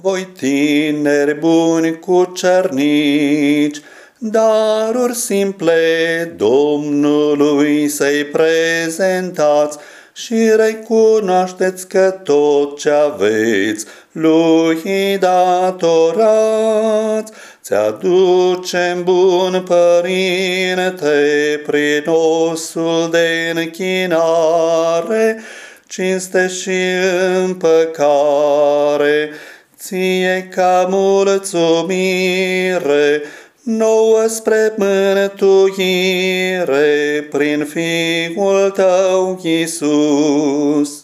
Voi tineri buni cu cernici, daruri simple Domnului să-i prezentați și recunoașteți că tot ce aveți lui datorați. Ți-aducem bun părinte prin osul de închinare, cinste și împăcare, ție ca mulțumire, nouă spre mântuire prin Fiul tău Iisus.